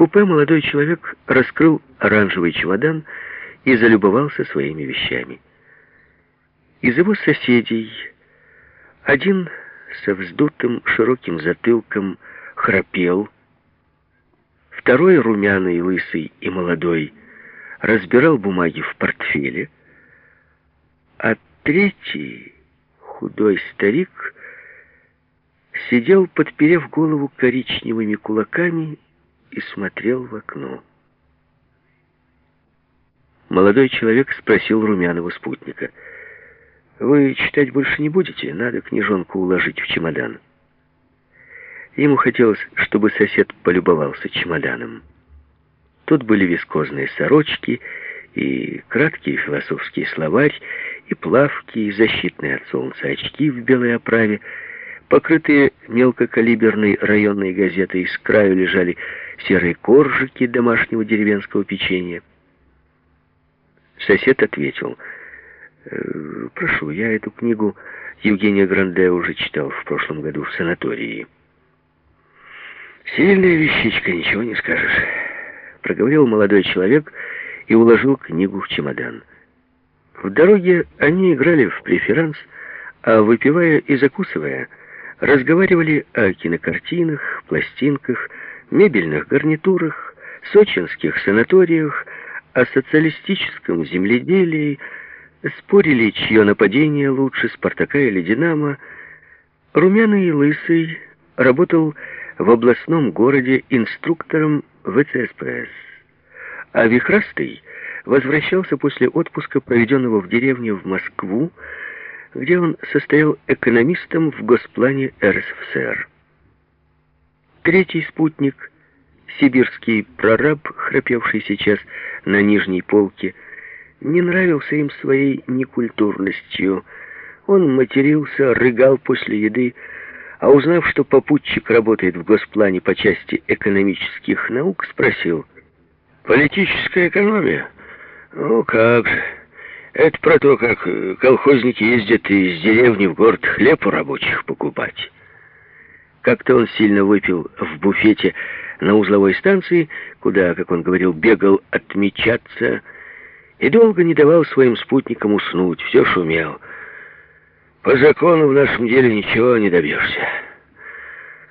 купе молодой человек раскрыл оранжевый чемодан и залюбовался своими вещами. Из его соседей один со вздутым широким затылком храпел, второй румяный, лысый и молодой разбирал бумаги в портфеле, а третий, худой старик, сидел, подперев голову коричневыми кулаками и смотрел в окно. Молодой человек спросил румяного спутника. «Вы читать больше не будете? Надо книжонку уложить в чемодан». Ему хотелось, чтобы сосед полюбовался чемоданом. Тут были вискозные сорочки и краткий философский словарь, и плавки, и защитные от солнца очки в белой оправе, покрытые мелкокалиберной районной газетой, с краю лежали серые коржики домашнего деревенского печенья. Сосед ответил, «Э, «Прошу, я эту книгу Евгения Гранде уже читал в прошлом году в санатории». «Сильная вещичка, ничего не скажешь», — проговорил молодой человек и уложил книгу в чемодан. В дороге они играли в преферанс, а выпивая и закусывая, разговаривали о кинокартинах, пластинках, мебельных гарнитурах, сочинских санаториях, о социалистическом земледелии, спорили, чье нападение лучше, Спартака или Динамо. Румяный и лысый работал в областном городе инструктором ВЦСПС, а Вихрастый возвращался после отпуска, проведенного в деревне в Москву, где он состоял экономистом в госплане РСФСР. Третий спутник, сибирский прораб, храпевший сейчас на нижней полке, не нравился им своей некультурностью. Он матерился, рыгал после еды, а узнав, что попутчик работает в госплане по части экономических наук, спросил, «Политическая экономия? Ну как же, это про то, как колхозники ездят из деревни в город хлеб у рабочих покупать». Как-то он сильно выпил в буфете на узловой станции, куда, как он говорил, бегал отмечаться, и долго не давал своим спутникам уснуть, все шумел. По закону в нашем деле ничего не добьешься.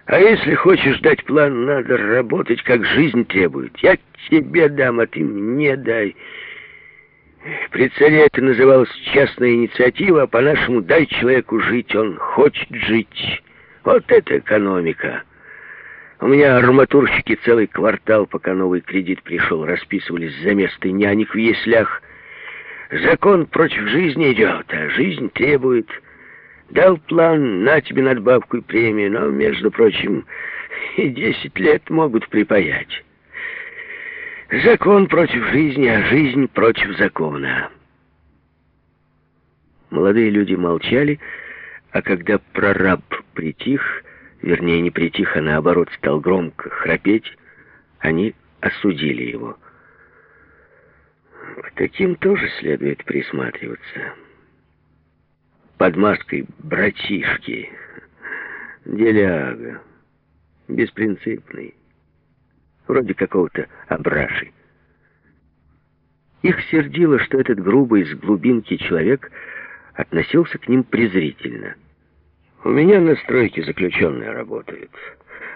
А если хочешь дать план, надо работать, как жизнь требует. Я тебе дам, а ты мне дай. При царе это называлось частная инициатива, а по-нашему дай человеку жить, он хочет жить. Вот это экономика. У меня арматурщики целый квартал, пока новый кредит пришел, расписывались за место нянек в яслях. Закон против жизни идет, а жизнь требует... Дал план, на тебе надбавку и премию, но, между прочим, и десять лет могут припаять. Закон против жизни, а жизнь против закона. Молодые люди молчали, а когда прораб притих, вернее, не притих, а наоборот стал громко храпеть, они осудили его. К таким тоже следует присматриваться под маской братишки. Деляга, беспринципный, вроде какого-то абраши. Их сердило, что этот грубый с глубинки человек относился к ним презрительно. «У меня на стройке заключенные работают.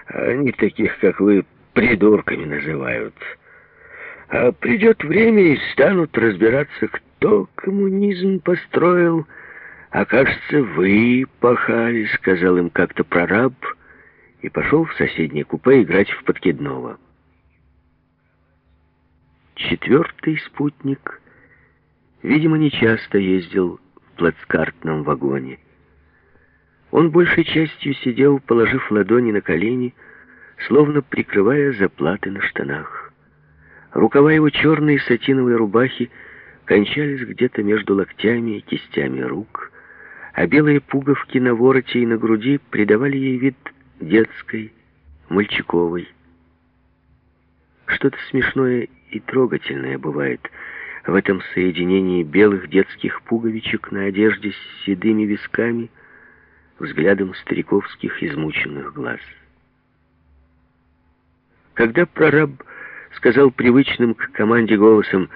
Они таких, как вы, придурками называют. А придет время и станут разбираться, кто коммунизм построил, «А кажется, вы пахали», — сказал им как-то прораб, и пошел в соседнее купе играть в подкидного. Четвертый спутник, видимо, нечасто ездил в плацкартном вагоне. Он большей частью сидел, положив ладони на колени, словно прикрывая заплаты на штанах. Рукава его черной сатиновой рубахи кончались где-то между локтями и кистями рук — а белые пуговки на вороте и на груди придавали ей вид детской, мальчиковой. Что-то смешное и трогательное бывает в этом соединении белых детских пуговичек на одежде с седыми висками, взглядом стариковских измученных глаз. Когда прораб сказал привычным к команде голосом